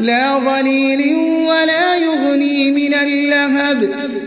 لَّا ظَلِيلٍ وَلَا يُغْنِي مِنَ اللَّهَبِ.